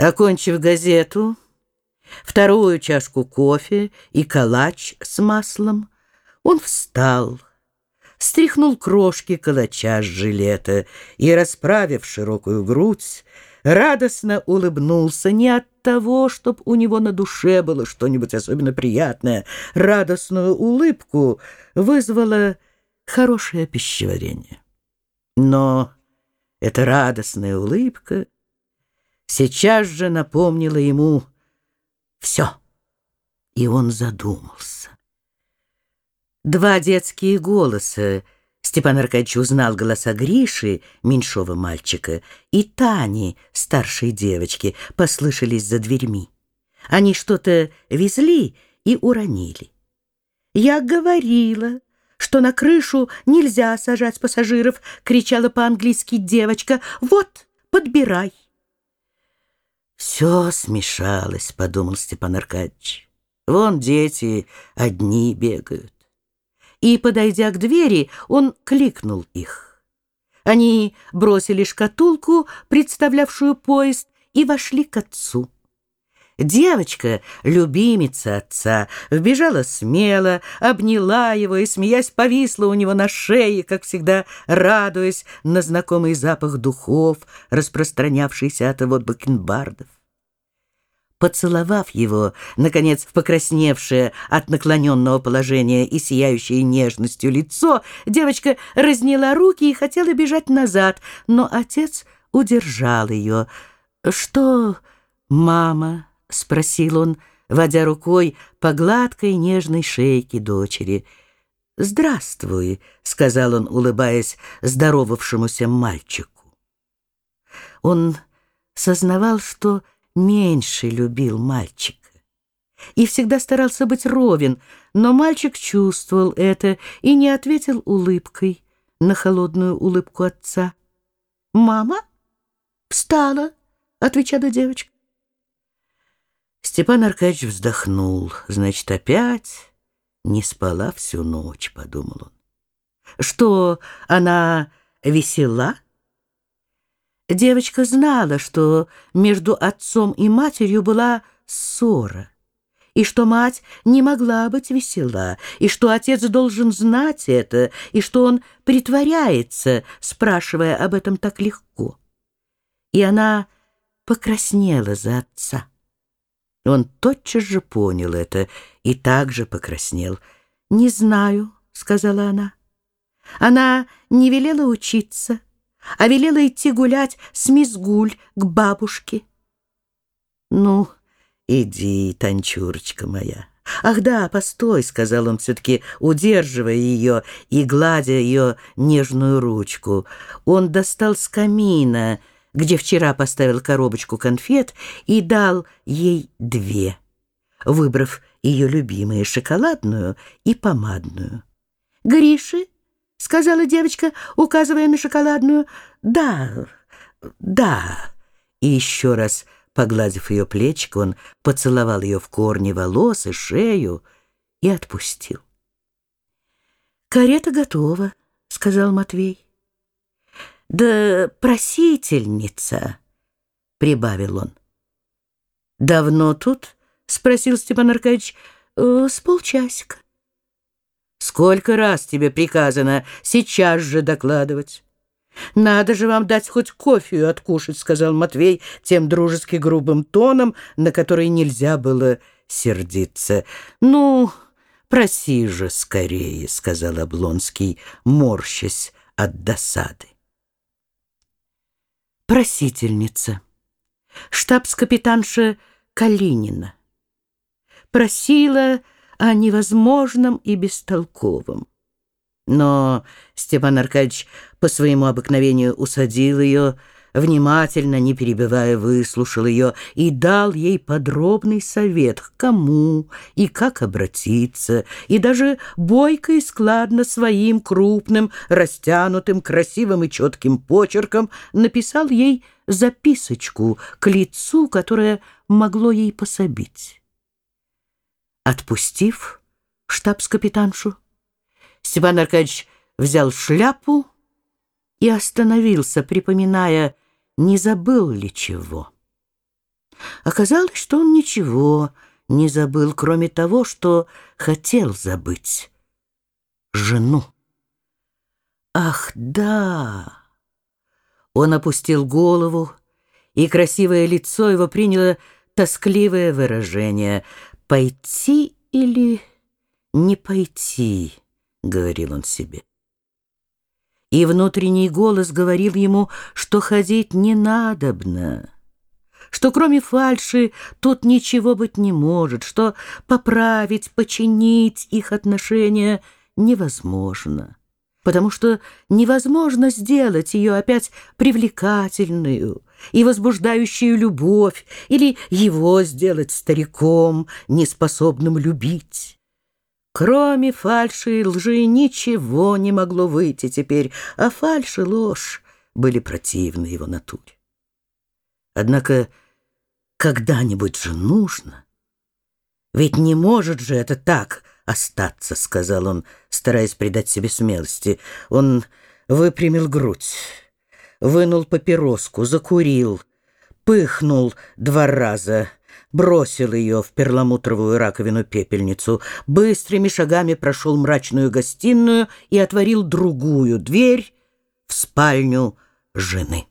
Окончив газету, вторую чашку кофе и калач с маслом, он встал, стряхнул крошки калача с жилета и, расправив широкую грудь, радостно улыбнулся не от того, чтобы у него на душе было что-нибудь особенно приятное. Радостную улыбку вызвало хорошее пищеварение. Но эта радостная улыбка сейчас же напомнила ему все, и он задумался. Два детские голоса Степан Аркадьевич узнал голоса Гриши, меньшого мальчика, и Тани, старшей девочки, послышались за дверьми. Они что-то везли и уронили. «Я говорила, что на крышу нельзя сажать пассажиров!» — кричала по-английски девочка. «Вот, подбирай!» «Все смешалось», — подумал Степан Аркадьевич. «Вон дети одни бегают» и, подойдя к двери, он кликнул их. Они бросили шкатулку, представлявшую поезд, и вошли к отцу. Девочка, любимица отца, вбежала смело, обняла его и, смеясь, повисла у него на шее, как всегда, радуясь на знакомый запах духов, распространявшийся от его бакенбардов. Поцеловав его, наконец, в покрасневшее от наклоненного положения и сияющее нежностью лицо, девочка разняла руки и хотела бежать назад, но отец удержал ее. «Что, мама?» — спросил он, водя рукой по гладкой нежной шейке дочери. «Здравствуй», — сказал он, улыбаясь здоровавшемуся мальчику. Он сознавал, что меньше любил мальчика. И всегда старался быть ровен, но мальчик чувствовал это и не ответил улыбкой на холодную улыбку отца. «Мама?» «Встала», — отвечала девочка. Степан Аркадьевич вздохнул. «Значит, опять не спала всю ночь», — подумал он. «Что, она весела?» Девочка знала, что между отцом и матерью была ссора, и что мать не могла быть весела, и что отец должен знать это, и что он притворяется, спрашивая об этом так легко. И она покраснела за отца. Он тотчас же понял это и также покраснел. «Не знаю», — сказала она. Она не велела учиться, — а велела идти гулять с мисс Гуль к бабушке. «Ну, иди, Танчурочка моя». «Ах да, постой», — сказал он все-таки, удерживая ее и гладя ее нежную ручку. Он достал с камина, где вчера поставил коробочку конфет, и дал ей две, выбрав ее любимые шоколадную и помадную. «Гриши?» — сказала девочка, указывая на шоколадную. «Да, да». И еще раз, погладив ее плечико, он поцеловал ее в корни волос и шею и отпустил. «Карета готова», — сказал Матвей. «Да просительница», — прибавил он. «Давно тут?» — спросил Степан Аркадьевич. «Э, «С полчасика». Сколько раз тебе приказано сейчас же докладывать? «Надо же вам дать хоть кофе откушать», — сказал Матвей тем дружески грубым тоном, на который нельзя было сердиться. «Ну, проси же скорее», — сказал Облонский, морщась от досады. Просительница. Штабс-капитанша Калинина. Просила о невозможном и бестолковом. Но Степан Аркадьевич по своему обыкновению усадил ее, внимательно, не перебивая, выслушал ее и дал ей подробный совет, к кому и как обратиться, и даже бойко и складно своим крупным, растянутым, красивым и четким почерком написал ей записочку к лицу, которое могло ей пособить. Отпустив штабс-капитаншу, Степан Аркадьевич взял шляпу и остановился, припоминая, не забыл ли чего. Оказалось, что он ничего не забыл, кроме того, что хотел забыть — жену. Ах, да! Он опустил голову, и красивое лицо его приняло тоскливое выражение. «Пойти или не пойти?» — говорил он себе. И внутренний голос говорил ему, что ходить не надобно, что кроме фальши тут ничего быть не может, что поправить, починить их отношения невозможно потому что невозможно сделать ее опять привлекательную и возбуждающую любовь или его сделать стариком, неспособным любить. Кроме фальши и лжи ничего не могло выйти теперь, а фальшь и ложь были противны его натуре. Однако когда-нибудь же нужно. Ведь не может же это так — остаться», — сказал он, стараясь придать себе смелости. Он выпрямил грудь, вынул папироску, закурил, пыхнул два раза, бросил ее в перламутровую раковину-пепельницу, быстрыми шагами прошел мрачную гостиную и отворил другую дверь в спальню жены.